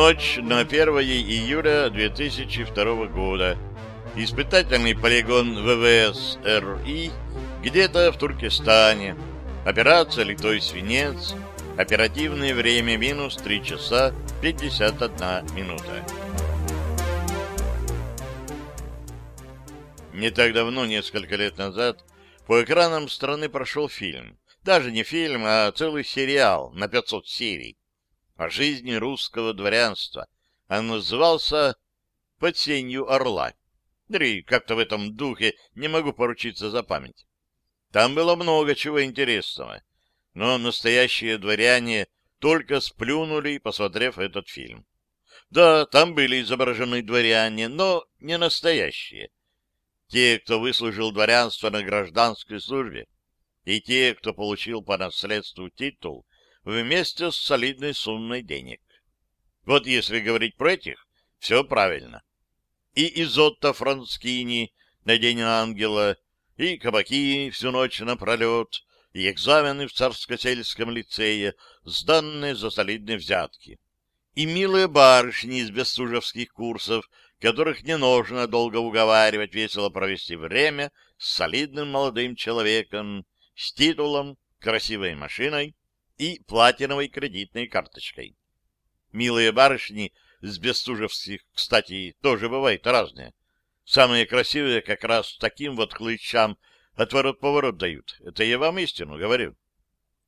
Ночь на 1 июля 2002 года. Испытательный полигон ВВС РИ где-то в Туркестане. Операция «Литой свинец». Оперативное время минус 3 часа 51 минута. Не так давно, несколько лет назад, по экранам страны прошел фильм. Даже не фильм, а целый сериал на 500 серий о жизни русского дворянства. Он назывался «Под сенью орла». Или как-то в этом духе не могу поручиться за память. Там было много чего интересного, но настоящие дворяне только сплюнули, посмотрев этот фильм. Да, там были изображены дворяне, но не настоящие те, кто выслужил дворянство на гражданской службе, и те, кто получил по наследству титул вместе с солидной суммой денег. Вот если говорить про этих, все правильно. И Изотто Франскини на День Ангела, и кабаки всю ночь напролет, и экзамены в царско-сельском лицее, сданные за солидные взятки. И милые барышни из бестужевских курсов, которых не нужно долго уговаривать весело провести время с солидным молодым человеком, с титулом, красивой машиной и платиновой кредитной карточкой. Милые барышни с бестужевских, кстати, тоже бывают разные. Самые красивые как раз таким вот хлыщам отворот-поворот дают. Это я вам истину говорю.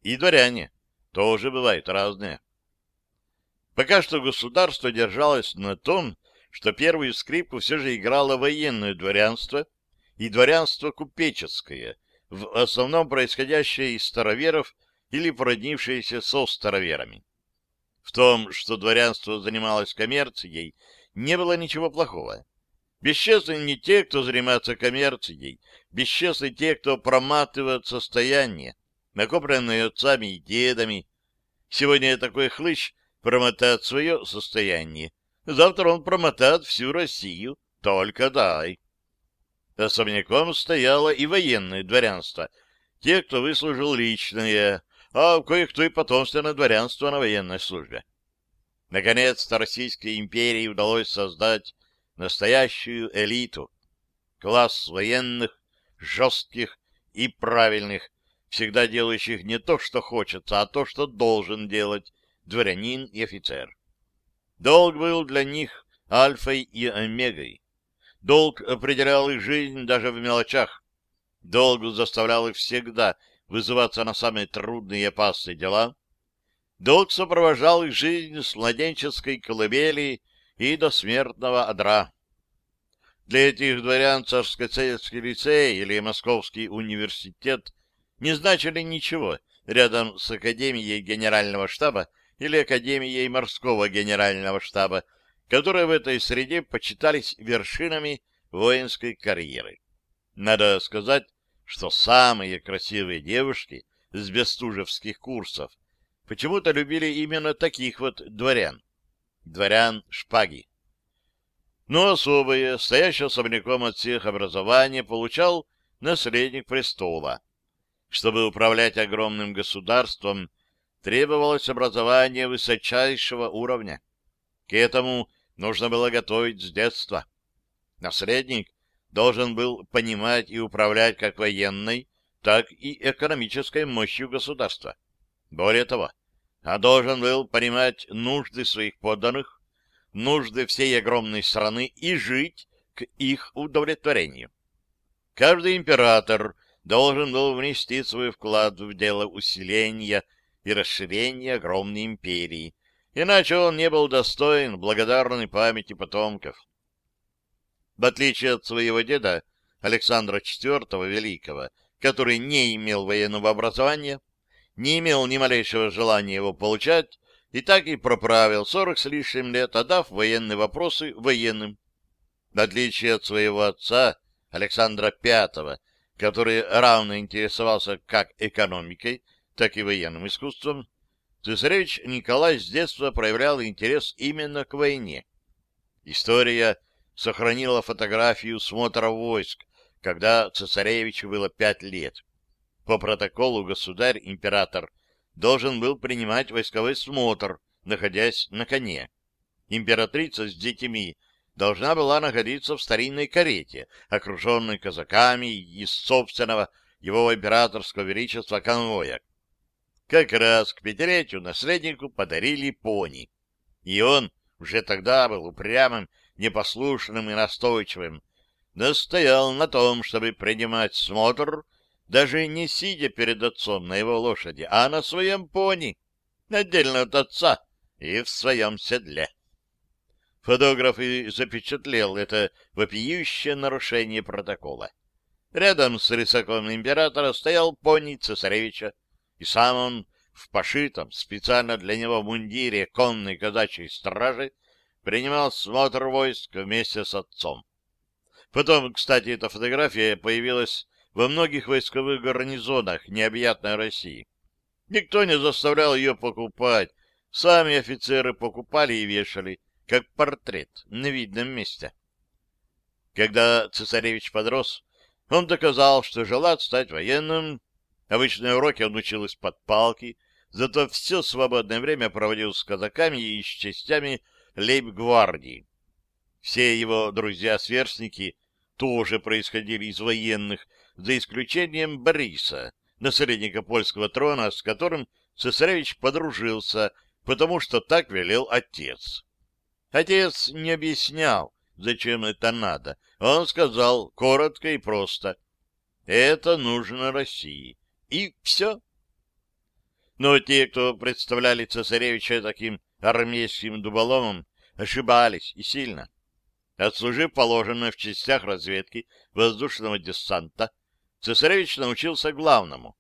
И дворяне тоже бывают разные. Пока что государство держалось на том, что первую скрипку все же играло военное дворянство и дворянство купеческое, в основном происходящее из староверов или породнившееся со староверами. В том, что дворянство занималось коммерцией, не было ничего плохого. Бесчестны не те, кто занимается коммерцией, бесчестны те, кто проматывает состояние, накопленное отцами и дедами. Сегодня такой хлыщ промотает свое состояние, Завтра он промотает всю Россию. Только дай. Особняком стояло и военное дворянство. Те, кто выслужил личное, а кое-кто и потомственное дворянство на военной службе. Наконец-то Российской империи удалось создать настоящую элиту. Класс военных, жестких и правильных, всегда делающих не то, что хочется, а то, что должен делать дворянин и офицер. Долг был для них альфой и омегой. Долг определял их жизнь даже в мелочах. Долг заставлял их всегда вызываться на самые трудные и опасные дела. Долг сопровождал их жизнь с младенческой колыбели и до смертного одра. Для этих дворян царско-сельский лицей или Московский университет не значили ничего рядом с Академией Генерального штаба или Академией морского генерального штаба, которые в этой среде почитались вершинами воинской карьеры. Надо сказать, что самые красивые девушки с бестужевских курсов почему-то любили именно таких вот дворян. Дворян шпаги. Но особое, стоящее особняком от всех образование, получал наследник престола. Чтобы управлять огромным государством, требовалось образование высочайшего уровня. К этому нужно было готовить с детства. Наследник должен был понимать и управлять как военной, так и экономической мощью государства. Более того, он должен был понимать нужды своих подданных, нужды всей огромной страны и жить к их удовлетворению. Каждый император должен был внести свой вклад в дело усиления и расширения огромной империи, иначе он не был достоин благодарной памяти потомков. В отличие от своего деда, Александра IV Великого, который не имел военного образования, не имел ни малейшего желания его получать, и так и проправил сорок с лишним лет, отдав военные вопросы военным. В отличие от своего отца, Александра V, который равно интересовался как экономикой, так и военным искусством, цесаревич Николай с детства проявлял интерес именно к войне. История сохранила фотографию смотра войск, когда цесаревичу было пять лет. По протоколу государь-император должен был принимать войсковой смотр, находясь на коне. императрица с детьми должна была находиться в старинной карете, окруженной казаками из собственного его императорского величества конвоя. Как раз к пятилетию наследнику подарили пони. И он уже тогда был упрямым, непослушным и настойчивым, настоял на том, чтобы принимать смотр, даже не сидя перед отцом на его лошади, а на своем пони, отдельно от отца и в своем седле. Фотограф и запечатлел это вопиющее нарушение протокола. Рядом с рысаком императора стоял пони цесаревича, и сам он в пошитом специально для него мундире конной казачьей стражи принимал смотр войск вместе с отцом. Потом, кстати, эта фотография появилась во многих войсковых гарнизонах необъятной России. Никто не заставлял ее покупать, сами офицеры покупали и вешали, как портрет на видном месте. Когда цесаревич подрос, он доказал, что желает стать военным. Обычные уроки он учил из-под палки, зато все свободное время проводил с казаками и с частями лейб-гвардии. Все его друзья-сверстники тоже происходили из военных, за исключением Бориса, наследника польского трона, с которым цесаревич подружился, потому что так велел отец. Отец не объяснял, зачем это надо. Он сказал коротко и просто. Это нужно России. И все. Но те, кто представляли цесаревича таким армейским дуболомом, ошибались и сильно. Отслужив положенное в частях разведки воздушного десанта, цесаревич научился главному.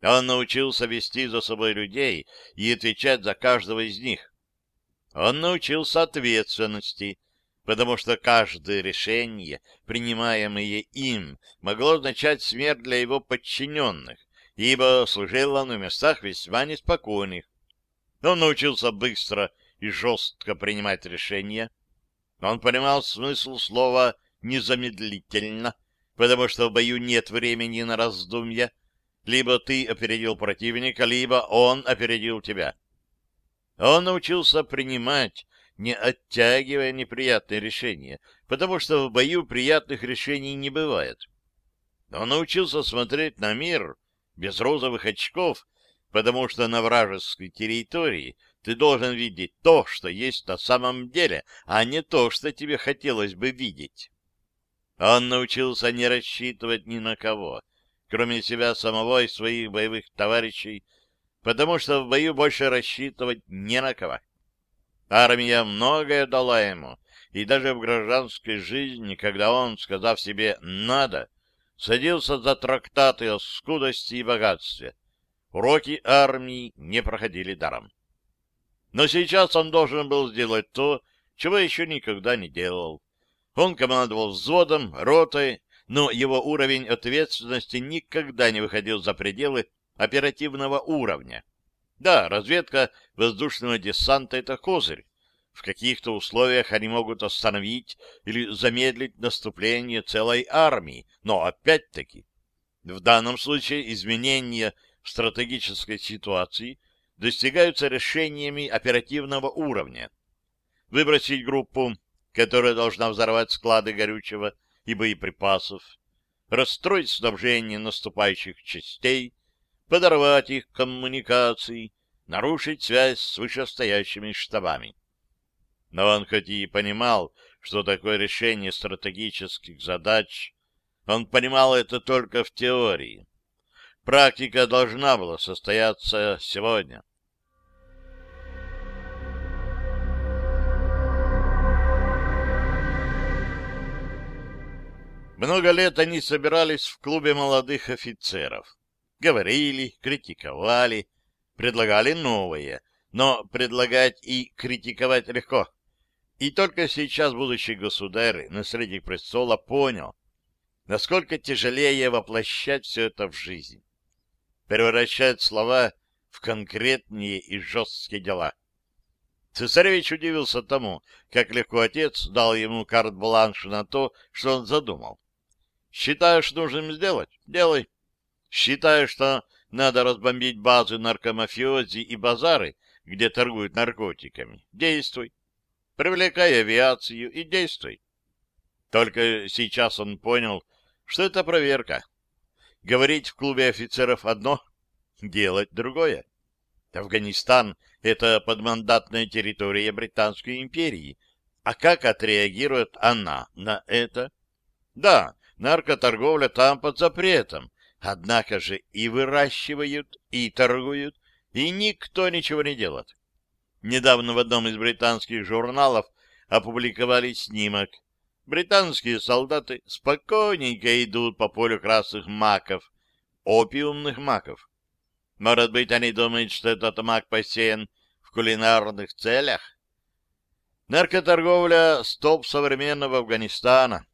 Он научился вести за собой людей и отвечать за каждого из них. Он научился ответственности, потому что каждое решение, принимаемое им, могло означать смерть для его подчиненных, ибо служил он в местах весьма неспокойных. Он научился быстро и жестко принимать решения. Он понимал смысл слова «незамедлительно», потому что в бою нет времени на раздумья. Либо ты опередил противника, либо он опередил тебя. Он научился принимать, не оттягивая неприятные решения, потому что в бою приятных решений не бывает. Он научился смотреть на мир без розовых очков, потому что на вражеской территории ты должен видеть то, что есть на самом деле, а не то, что тебе хотелось бы видеть. Он научился не рассчитывать ни на кого, кроме себя самого и своих боевых товарищей, потому что в бою больше рассчитывать не на кого. Армия многое дала ему, и даже в гражданской жизни, когда он, сказав себе «надо», садился за трактаты о скудости и богатстве, уроки армии не проходили даром. Но сейчас он должен был сделать то, чего еще никогда не делал. Он командовал взводом, ротой, но его уровень ответственности никогда не выходил за пределы оперативного уровня. Да, разведка воздушного десанта — это козырь. В каких-то условиях они могут остановить или замедлить наступление целой армии, но опять-таки в данном случае изменения в стратегической ситуации достигаются решениями оперативного уровня. Выбросить группу, которая должна взорвать склады горючего и боеприпасов, расстроить снабжение наступающих частей, подорвать их коммуникации, нарушить связь с вышестоящими штабами. Но он хоть и понимал, что такое решение стратегических задач, он понимал это только в теории. Практика должна была состояться сегодня. Много лет они собирались в клубе молодых офицеров говорили, критиковали, предлагали новые, но предлагать и критиковать легко. И только сейчас будущий государь, наследник престола, понял, насколько тяжелее воплощать все это в жизнь, превращать слова в конкретные и жесткие дела. Цесаревич удивился тому, как легко отец дал ему карт-бланш на то, что он задумал. «Считаешь нужным сделать? Делай. Считаю, что надо разбомбить базы наркомафиози и базары, где торгуют наркотиками. Действуй. Привлекай авиацию и действуй. Только сейчас он понял, что это проверка. Говорить в клубе офицеров одно, делать другое. Афганистан — это подмандатная территория Британской империи. А как отреагирует она на это? Да, наркоторговля там под запретом, однако же и выращивают, и торгуют, и никто ничего не делает. Недавно в одном из британских журналов опубликовали снимок. Британские солдаты спокойненько идут по полю красных маков, опиумных маков. Может быть, они думают, что этот мак посеян в кулинарных целях? Наркоторговля — стоп современного Афганистана,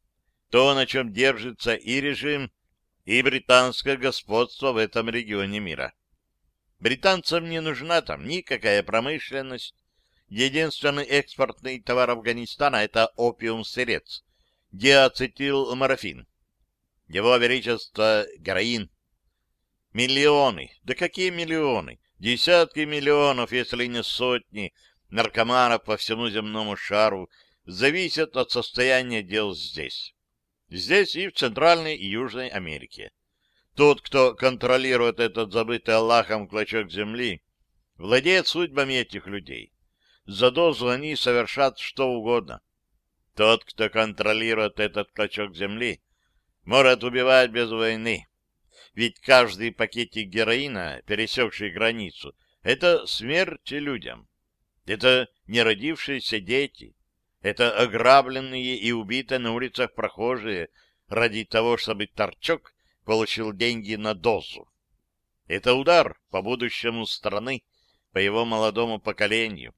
то, на чем держится и режим, и британское господство в этом регионе мира. Британцам не нужна там никакая промышленность. Единственный экспортный товар Афганистана — это опиум-сырец, диацетилморфин. Его величество — героин. Миллионы, да какие миллионы? Десятки миллионов, если не сотни, наркоманов по всему земному шару зависят от состояния дел здесь. Здесь и в Центральной и Южной Америке. Тот, кто контролирует этот забытый Аллахом клочок земли, владеет судьбами этих людей. За дозу они совершат что угодно. Тот, кто контролирует этот клочок земли, может убивать без войны. Ведь каждый пакетик героина, пересекший границу, это смерть людям. Это неродившиеся дети. Это ограбленные и убитые на улицах прохожие ради того, чтобы торчок получил деньги на дозу. Это удар по будущему страны, по его молодому поколению.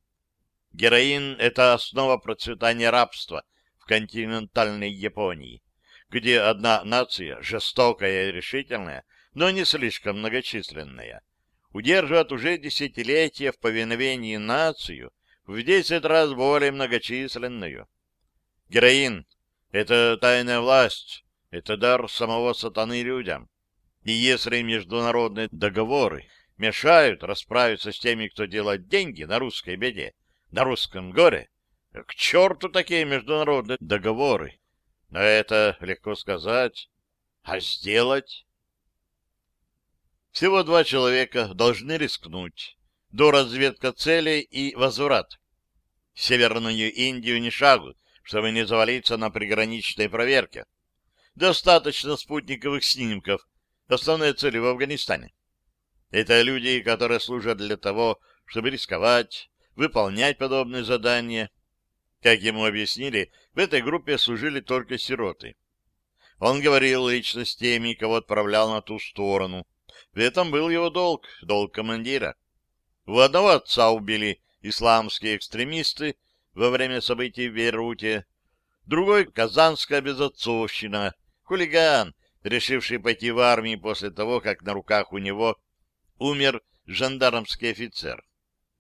Героин — это основа процветания рабства в континентальной Японии где одна нация, жестокая и решительная, но не слишком многочисленная, удерживает уже десятилетия в повиновении нацию в десять раз более многочисленную. Героин — это тайная власть, это дар самого сатаны людям. И если международные договоры мешают расправиться с теми, кто делает деньги на русской беде, на русском горе, к черту такие международные договоры! Но это легко сказать. А сделать? Всего два человека должны рискнуть. До разведка целей и возврат. В Северную Индию не шагу, чтобы не завалиться на приграничной проверке. Достаточно спутниковых снимков. Основные цели в Афганистане. Это люди, которые служат для того, чтобы рисковать, выполнять подобные задания, как ему объяснили, в этой группе служили только сироты. Он говорил лично с теми, кого отправлял на ту сторону. В этом был его долг, долг командира. У одного отца убили исламские экстремисты во время событий в Бейруте, другой — казанская безотцовщина, хулиган, решивший пойти в армию после того, как на руках у него умер жандармский офицер.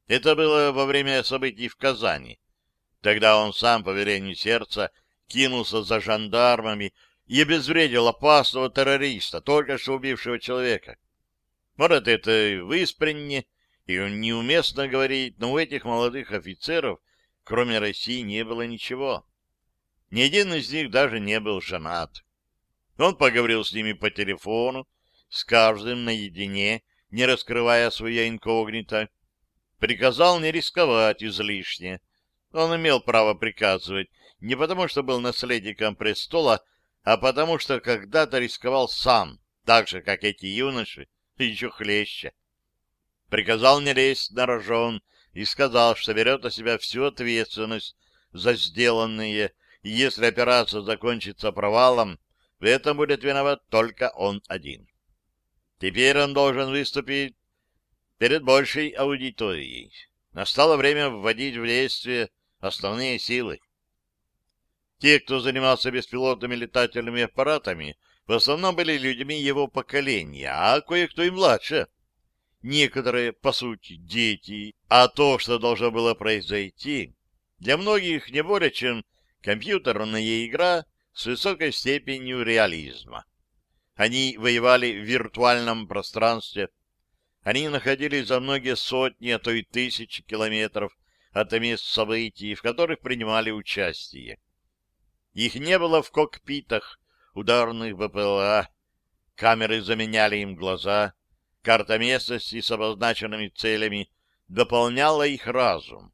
Это было во время событий в Казани. Тогда он сам, по велению сердца, кинулся за жандармами и обезвредил опасного террориста, только что убившего человека. Может, это в Испренне, и неуместно говорить, но у этих молодых офицеров, кроме России, не было ничего. Ни один из них даже не был женат. Он поговорил с ними по телефону, с каждым наедине, не раскрывая свое инкогнито, приказал не рисковать излишне, он имел право приказывать не потому, что был наследником престола, а потому, что когда-то рисковал сам, так же, как эти юноши, еще хлеще. Приказал не лезть на рожон и сказал, что берет на себя всю ответственность за сделанные, и если операция закончится провалом, в этом будет виноват только он один. Теперь он должен выступить перед большей аудиторией. Настало время вводить в действие основные силы. Те, кто занимался беспилотными летательными аппаратами, в основном были людьми его поколения, а кое-кто и младше. Некоторые, по сути, дети, а то, что должно было произойти, для многих не более чем компьютерная игра с высокой степенью реализма. Они воевали в виртуальном пространстве, они находились за многие сотни, а то и тысячи километров от мест событий, в которых принимали участие. Их не было в кокпитах ударных БПЛА, камеры заменяли им глаза, карта местности с обозначенными целями дополняла их разум.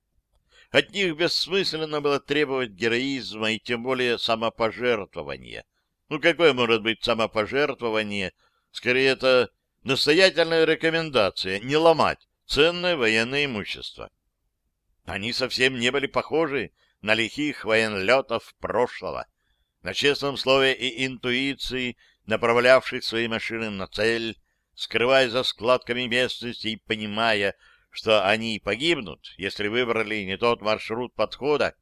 От них бессмысленно было требовать героизма и тем более самопожертвования. Ну, какое может быть самопожертвование? Скорее, это настоятельная рекомендация не ломать ценное военное имущество. Они совсем не были похожи на лихих военлетов прошлого, на честном слове и интуиции, направлявших свои машины на цель, скрывая за складками местности и понимая, что они погибнут, если выбрали не тот маршрут подхода,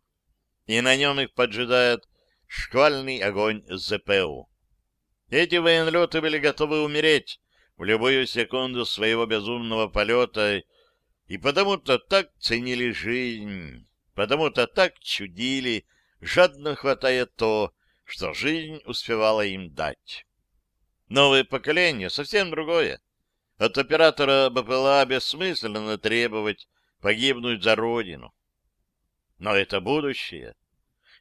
и на нем их поджидает шквальный огонь ЗПУ. Эти военлеты были готовы умереть в любую секунду своего безумного полета, и потому-то так ценили жизнь, потому-то так чудили, жадно хватая то, что жизнь успевала им дать. Новое поколение совсем другое. От оператора БПЛА бессмысленно требовать погибнуть за родину. Но это будущее.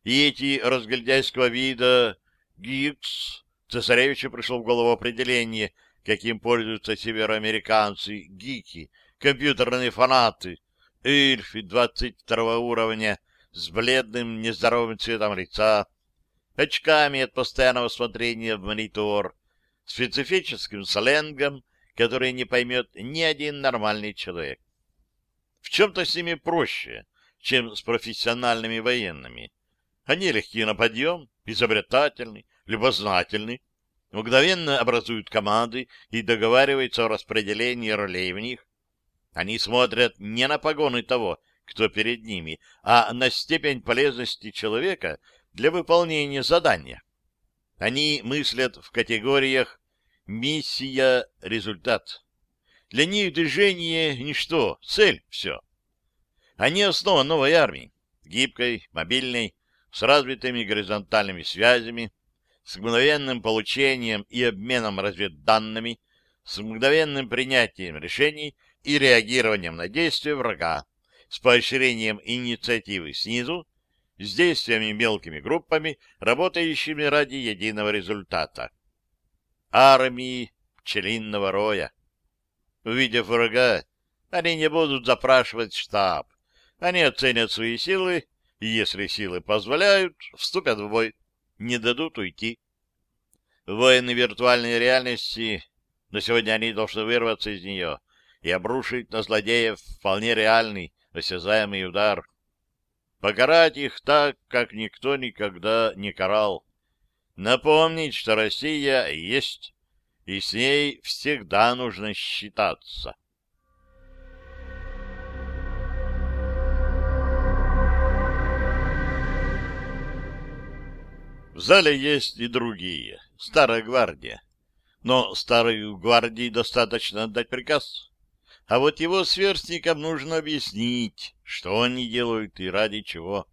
И эти разгильдяйского вида ГИКС, цесаревичу пришло в голову определение, каким пользуются североамериканцы, гики, компьютерные фанаты, эльфи 22 уровня с бледным нездоровым цветом лица, очками от постоянного смотрения в монитор, специфическим сленгом, который не поймет ни один нормальный человек. В чем-то с ними проще, чем с профессиональными военными. Они легки на подъем, изобретательны, любознательны, мгновенно образуют команды и договариваются о распределении ролей в них. Они смотрят не на погоны того, кто перед ними, а на степень полезности человека для выполнения задания. Они мыслят в категориях Миссия — результат. Для них движение — ничто, цель — все. Они основа новой армии, гибкой, мобильной, с развитыми горизонтальными связями, с мгновенным получением и обменом разведданными, с мгновенным принятием решений и реагированием на действия врага, с поощрением инициативы снизу, с действиями мелкими группами, работающими ради единого результата армии пчелиного роя. Увидев врага, они не будут запрашивать штаб. Они оценят свои силы, и, если силы позволяют, вступят в бой, не дадут уйти. Воины виртуальной реальности, но сегодня они должны вырваться из нее и обрушить на злодеев вполне реальный, осязаемый удар. Покарать их так, как никто никогда не карал напомнить, что Россия есть, и с ней всегда нужно считаться. В зале есть и другие, старая гвардия. Но старой гвардии достаточно отдать приказ. А вот его сверстникам нужно объяснить, что они делают и ради чего.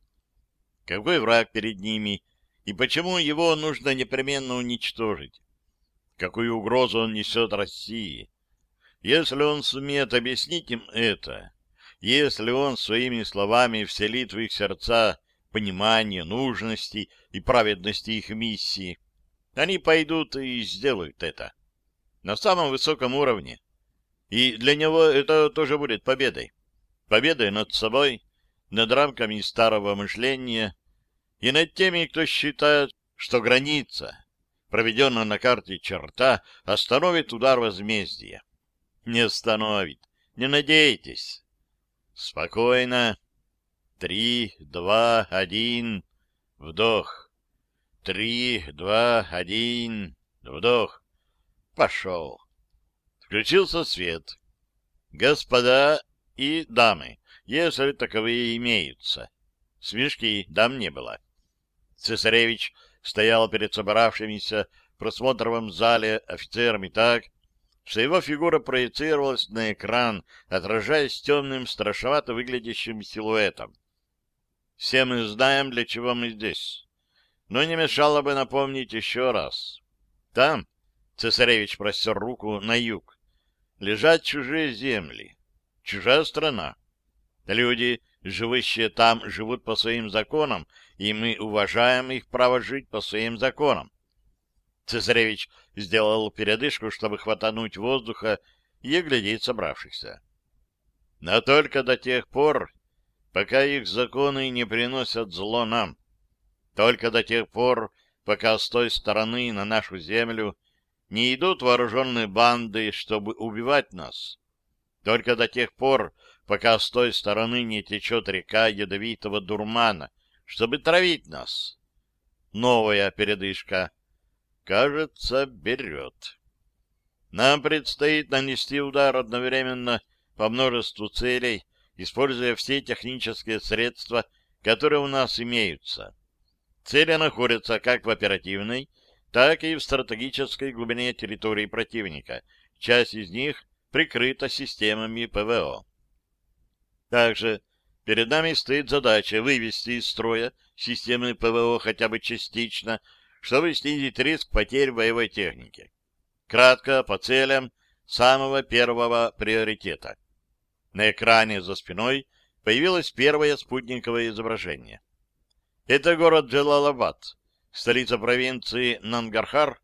Какой враг перед ними и почему его нужно непременно уничтожить? Какую угрозу он несет России? Если он сумеет объяснить им это, если он своими словами вселит в их сердца понимание нужности и праведности их миссии, они пойдут и сделают это. На самом высоком уровне. И для него это тоже будет победой. Победой над собой, над рамками старого мышления, и над теми, кто считает, что граница, проведенная на карте черта, остановит удар возмездия. Не остановит. Не надейтесь. Спокойно. Три, два, один. Вдох. Три, два, один. Вдох. Пошел. Включился свет. Господа и дамы, если таковые имеются. Смешки дам не было. Цесаревич стоял перед собравшимися в просмотровом зале офицерами так, что его фигура проецировалась на экран, отражаясь темным, страшновато выглядящим силуэтом. Все мы знаем, для чего мы здесь. Но не мешало бы напомнить еще раз. Там, цесаревич простер руку на юг, лежат чужие земли, чужая страна. Люди, Живущие там живут по своим законам, и мы уважаем их право жить по своим законам. Цесаревич сделал передышку, чтобы хватануть воздуха и оглядеть собравшихся. Но только до тех пор, пока их законы не приносят зло нам. Только до тех пор, пока с той стороны на нашу землю не идут вооруженные банды, чтобы убивать нас. Только до тех пор, пока с той стороны не течет река ядовитого дурмана, чтобы травить нас. Новая передышка. Кажется, берет. Нам предстоит нанести удар одновременно по множеству целей, используя все технические средства, которые у нас имеются. Цели находятся как в оперативной, так и в стратегической глубине территории противника. Часть из них прикрыта системами ПВО. Также перед нами стоит задача вывести из строя системы ПВО хотя бы частично, чтобы снизить риск потерь боевой техники. Кратко по целям самого первого приоритета. На экране за спиной появилось первое спутниковое изображение. Это город Джалалабад, столица провинции Нангархар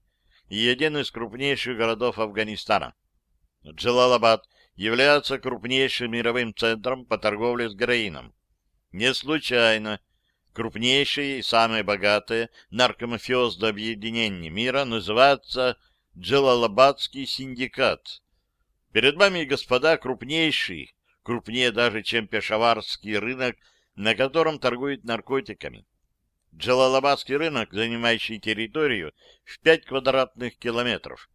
и один из крупнейших городов Афганистана. Джалалабад является крупнейшим мировым центром по торговле с героином. Не случайно крупнейшее и самое богатое наркомафиозное объединение мира называется Джалалабадский синдикат. Перед вами, господа, крупнейший, крупнее даже, чем пешаварский рынок, на котором торгуют наркотиками. Джалалабадский рынок, занимающий территорию в 5 квадратных километров.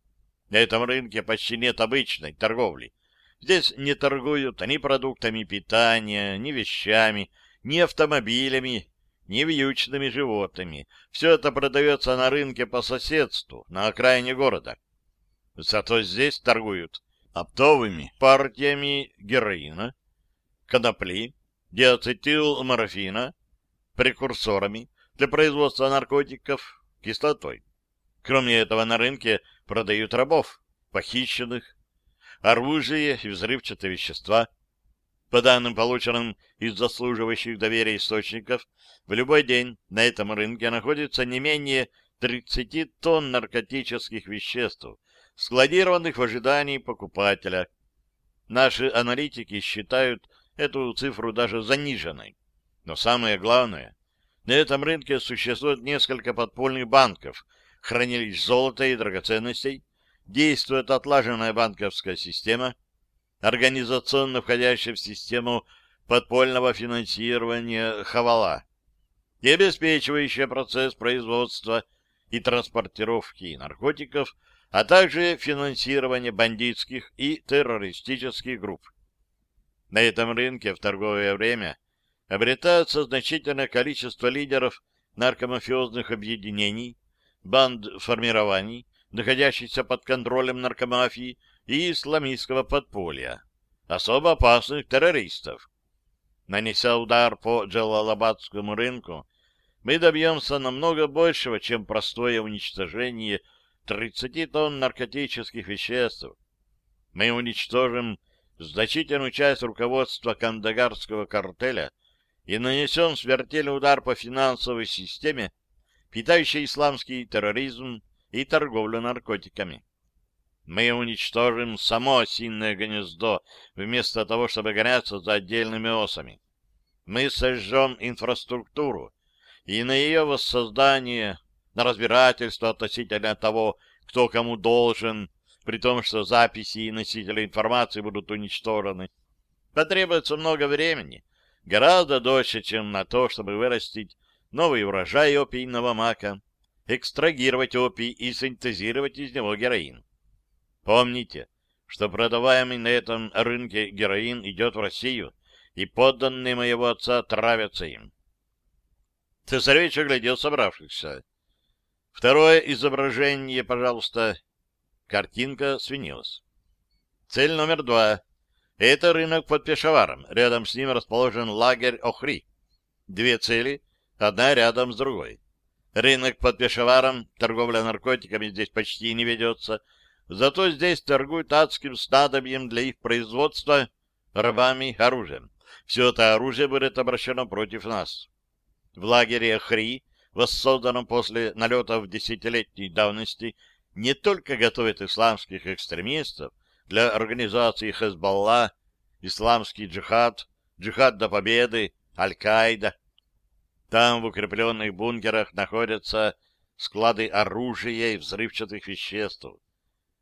На этом рынке почти нет обычной торговли. Здесь не торгуют ни продуктами питания, ни вещами, ни автомобилями, ни вьючными животными. Все это продается на рынке по соседству, на окраине города. Зато здесь торгуют оптовыми партиями героина, конопли, диацетилморфина, прекурсорами для производства наркотиков, кислотой. Кроме этого, на рынке продают рабов, похищенных, оружие и взрывчатые вещества. По данным, полученным из заслуживающих доверия источников, в любой день на этом рынке находится не менее 30 тонн наркотических веществ, складированных в ожидании покупателя. Наши аналитики считают эту цифру даже заниженной. Но самое главное, на этом рынке существует несколько подпольных банков, хранилищ золота и драгоценностей, действует отлаженная банковская система, организационно входящая в систему подпольного финансирования «Хавала» и обеспечивающая процесс производства и транспортировки наркотиков, а также финансирование бандитских и террористических групп. На этом рынке в торговое время обретается значительное количество лидеров наркомафиозных объединений, банд формирований, находящихся под контролем наркомафии и исламистского подполья, особо опасных террористов. Нанеся удар по Джалалабадскому рынку, мы добьемся намного большего, чем простое уничтожение 30 тонн наркотических веществ. Мы уничтожим значительную часть руководства кандагарского картеля и нанесем смертельный удар по финансовой системе, питающей исламский терроризм и торговлю наркотиками. Мы уничтожим само осинное гнездо, вместо того, чтобы гоняться за отдельными осами. Мы сожжем инфраструктуру, и на ее воссоздание, на разбирательство относительно того, кто кому должен, при том, что записи и носители информации будут уничтожены, потребуется много времени, гораздо дольше, чем на то, чтобы вырастить новый урожай опийного мака, экстрагировать опий и синтезировать из него героин. Помните, что продаваемый на этом рынке героин идет в Россию, и подданные моего отца травятся им. Цесаревич оглядел собравшихся. Второе изображение, пожалуйста. Картинка свинилась. Цель номер два. Это рынок под Пешаваром. Рядом с ним расположен лагерь Охри. Две цели, одна рядом с другой. Рынок под Пешаваром, торговля наркотиками здесь почти не ведется, зато здесь торгуют адским снадобьем для их производства, рабами, оружием. все это оружие будет обращено против нас. В лагере Хри, воссозданном после налетов десятилетней давности, не только готовят исламских экстремистов для организации Хезболла, исламский джихад, джихад до победы, Аль-Каида. Там в укрепленных бункерах находятся склады оружия и взрывчатых веществ.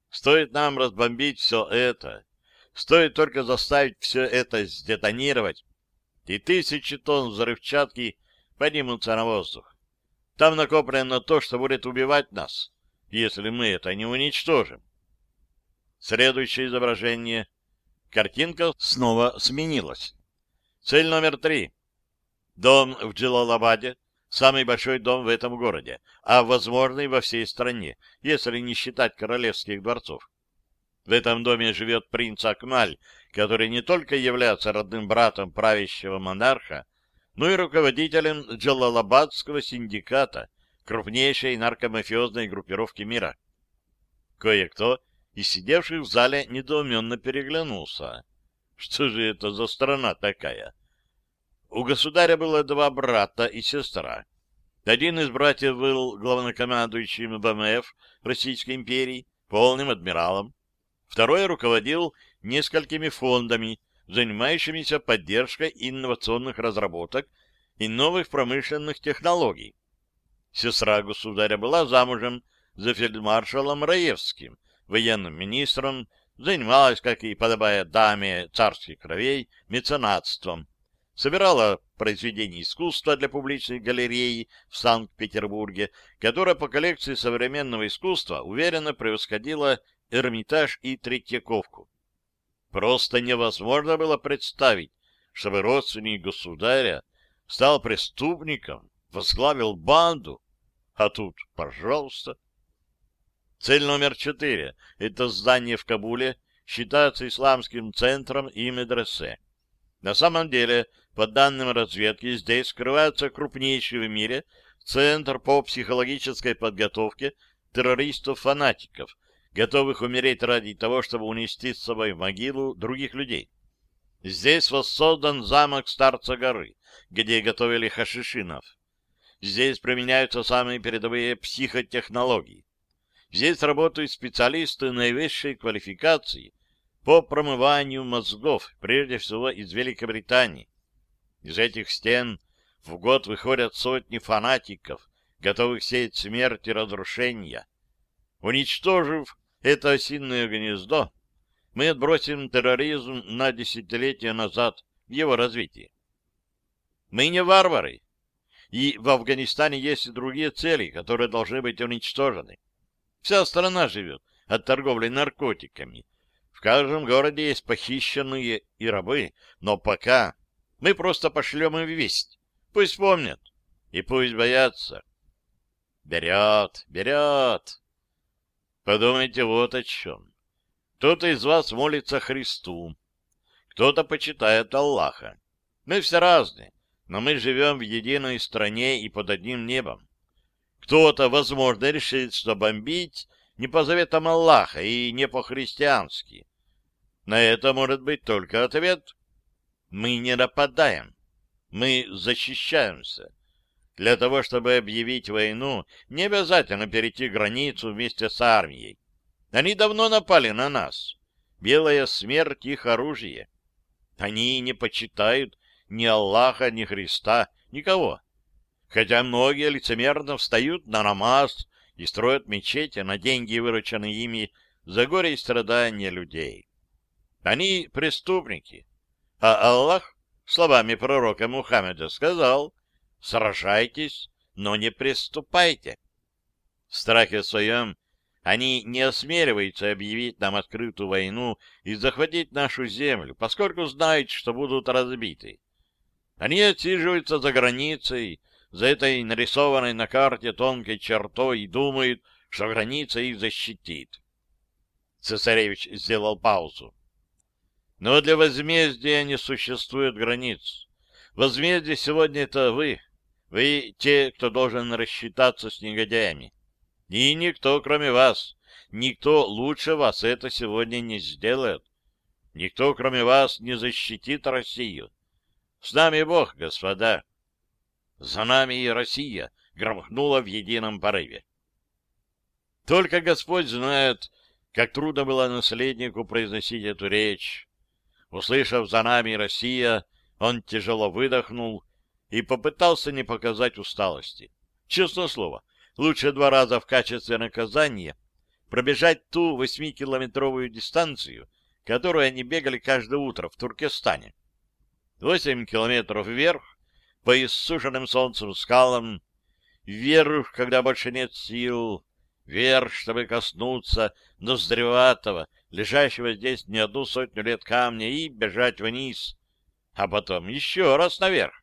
Стоит нам разбомбить все это, стоит только заставить все это сдетонировать, и тысячи тонн взрывчатки поднимутся на воздух. Там накоплено то, что будет убивать нас, если мы это не уничтожим. Следующее изображение. Картинка снова сменилась. Цель номер три. Дом в Джилалабаде, самый большой дом в этом городе, а возможный во всей стране, если не считать королевских дворцов. В этом доме живет принц Акмаль, который не только является родным братом правящего монарха, но и руководителем Джалалабадского синдиката, крупнейшей наркомафиозной группировки мира. Кое-кто из сидевших в зале недоуменно переглянулся. Что же это за страна такая? У государя было два брата и сестра. Один из братьев был главнокомандующим ВМФ Российской империи, полным адмиралом. Второй руководил несколькими фондами, занимающимися поддержкой инновационных разработок и новых промышленных технологий. Сестра государя была замужем за фельдмаршалом Раевским, военным министром, занималась, как и подобает даме царских кровей, меценатством, собирала произведения искусства для публичной галереи в Санкт-Петербурге, которая по коллекции современного искусства уверенно превосходила Эрмитаж и Третьяковку. Просто невозможно было представить, чтобы родственник государя стал преступником, возглавил банду, а тут, пожалуйста. Цель номер четыре — это здание в Кабуле, считается исламским центром и медресе. На самом деле, по данным разведки, здесь скрывается крупнейший в мире центр по психологической подготовке террористов-фанатиков, готовых умереть ради того, чтобы унести с собой в могилу других людей. Здесь воссоздан замок Старца горы, где готовили хашишинов. Здесь применяются самые передовые психотехнологии. Здесь работают специалисты наивысшей квалификации по промыванию мозгов, прежде всего из Великобритании. Из этих стен в год выходят сотни фанатиков, готовых сеять смерть и разрушения. Уничтожив это осинное гнездо, мы отбросим терроризм на десятилетия назад в его развитии. Мы не варвары, и в Афганистане есть и другие цели, которые должны быть уничтожены. Вся страна живет от торговли наркотиками. В каждом городе есть похищенные и рабы, но пока мы просто пошлем им весть. Пусть помнят и пусть боятся. Берет, берет. Подумайте вот о чем. Кто-то из вас молится Христу, кто-то почитает Аллаха. Мы все разные, но мы живем в единой стране и под одним небом. Кто-то, возможно, решит, что бомбить не по заветам Аллаха и не по-христиански. На это может быть только ответ. Мы не нападаем, мы защищаемся. Для того, чтобы объявить войну, не обязательно перейти границу вместе с армией. Они давно напали на нас. Белая смерть — их оружие. Они не почитают ни Аллаха, ни Христа, никого. Хотя многие лицемерно встают на намаз и строят мечети на деньги, вырученные ими за горе и страдания людей. Они преступники. А Аллах, словами пророка Мухаммеда, сказал, Сражайтесь, но не приступайте. В страхе своем они не осмеливаются объявить нам открытую войну и захватить нашу землю, поскольку знают, что будут разбиты. Они отсиживаются за границей, за этой нарисованной на карте тонкой чертой и думают, что граница их защитит. Цесаревич сделал паузу. Но для возмездия не существует границ. Возмездие сегодня — это вы, вы те, кто должен рассчитаться с негодяями. И никто, кроме вас, никто лучше вас это сегодня не сделает. Никто, кроме вас, не защитит Россию. С нами Бог, господа. За нами и Россия громыхнула в едином порыве. Только Господь знает, как трудно было наследнику произносить эту речь. Услышав «За нами Россия», он тяжело выдохнул и попытался не показать усталости. Честное слово, лучше два раза в качестве наказания пробежать ту восьмикилометровую дистанцию, которую они бегали каждое утро в Туркестане. Восемь километров вверх, по иссушенным солнцем скалам, вверх, когда больше нет сил, вверх, чтобы коснуться ноздреватого, лежащего здесь не одну сотню лет камня, и бежать вниз, а потом еще раз наверх.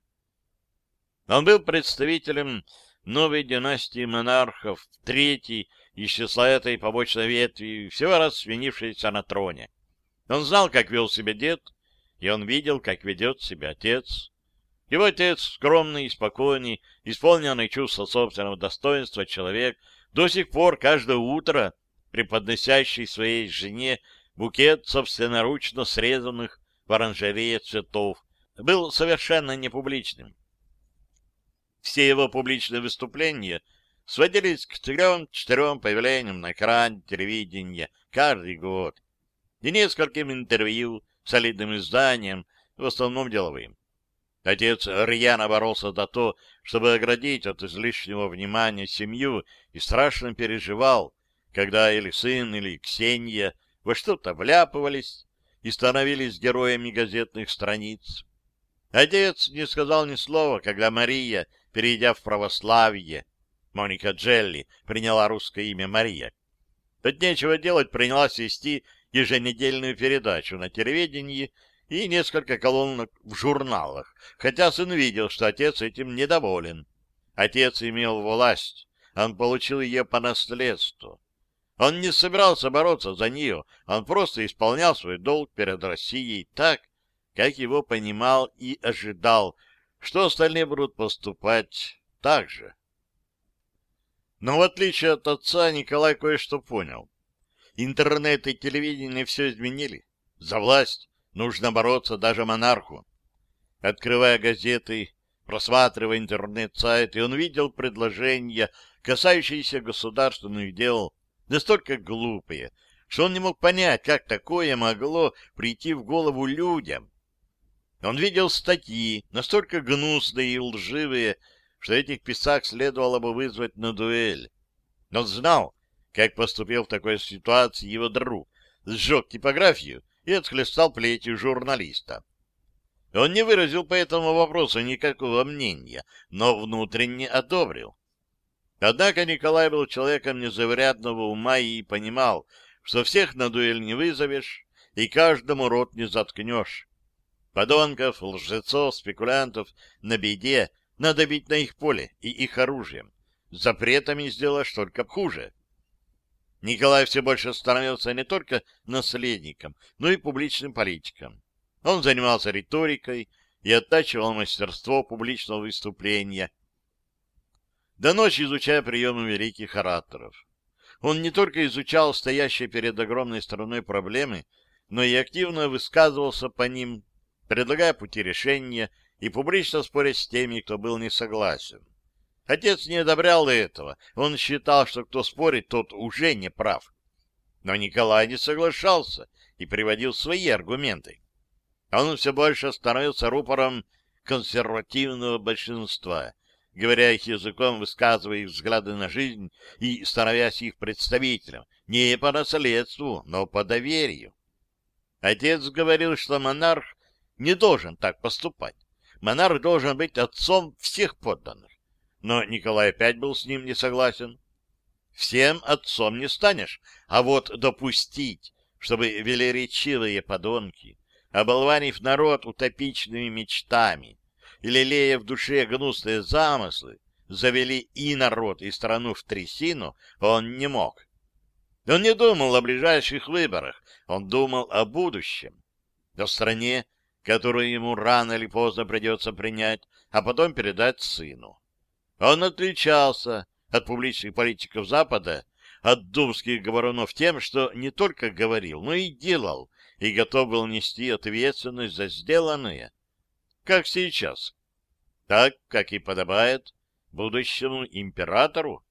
Он был представителем новой династии монархов, третий из числа этой побочной ветви, всего раз свинившейся на троне. Он знал, как вел себя дед, и он видел, как ведет себя отец. Его отец, скромный, спокойный, исполненный чувства собственного достоинства человек, до сих пор каждое утро преподносящий своей жене букет собственноручно срезанных в оранжерее цветов, был совершенно непубличным. Все его публичные выступления сводились к трем-четырем появлениям на экране телевидения каждый год и нескольким интервью солидным изданиям, в основном деловым. Отец рьяно боролся за то, чтобы оградить от излишнего внимания семью, и страшно переживал, когда или сын, или Ксения во что-то вляпывались и становились героями газетных страниц. Отец не сказал ни слова, когда Мария, перейдя в православие, Моника Джелли приняла русское имя Мария. От нечего делать принялась вести еженедельную передачу на телевидении и несколько колонок в журналах, хотя сын видел, что отец этим недоволен. Отец имел власть, он получил ее по наследству. Он не собирался бороться за нее, он просто исполнял свой долг перед Россией так, как его понимал и ожидал, что остальные будут поступать так же. Но в отличие от отца, Николай кое-что понял. Интернет и телевидение все изменили. За власть нужно бороться даже монарху. Открывая газеты, просматривая интернет-сайты, он видел предложения, касающиеся государственных дел, настолько глупые, что он не мог понять, как такое могло прийти в голову людям. Он видел статьи, настолько гнусные и лживые, что этих писак следовало бы вызвать на дуэль. Он знал, как поступил в такой ситуации его друг, сжег типографию и отхлестал плетью журналиста. Он не выразил по этому вопросу никакого мнения, но внутренне одобрил. Однако Николай был человеком незаврядного ума и понимал, что всех на дуэль не вызовешь и каждому рот не заткнешь. Подонков, лжецов, спекулянтов на беде надо бить на их поле и их оружием. Запретами сделаешь только хуже. Николай все больше становился не только наследником, но и публичным политиком. Он занимался риторикой и оттачивал мастерство публичного выступления, до ночи изучая приемы великих ораторов. Он не только изучал стоящие перед огромной страной проблемы, но и активно высказывался по ним, предлагая пути решения и публично споря с теми, кто был не согласен. Отец не одобрял этого. Он считал, что кто спорит, тот уже не прав. Но Николай не соглашался и приводил свои аргументы. Он все больше становился рупором консервативного большинства, говоря их языком, высказывая их взгляды на жизнь и становясь их представителем, не по наследству, но по доверию. Отец говорил, что монарх не должен так поступать. Монарх должен быть отцом всех подданных но Николай опять был с ним не согласен. Всем отцом не станешь, а вот допустить, чтобы велеречивые подонки, оболванив народ утопичными мечтами и лелея в душе гнусные замыслы, завели и народ, и страну в трясину, он не мог. Он не думал о ближайших выборах, он думал о будущем, о стране, которую ему рано или поздно придется принять, а потом передать сыну. Он отличался от публичных политиков Запада, от думских говорунов тем, что не только говорил, но и делал, и готов был нести ответственность за сделанное. как сейчас. Так, как и подобает будущему императору.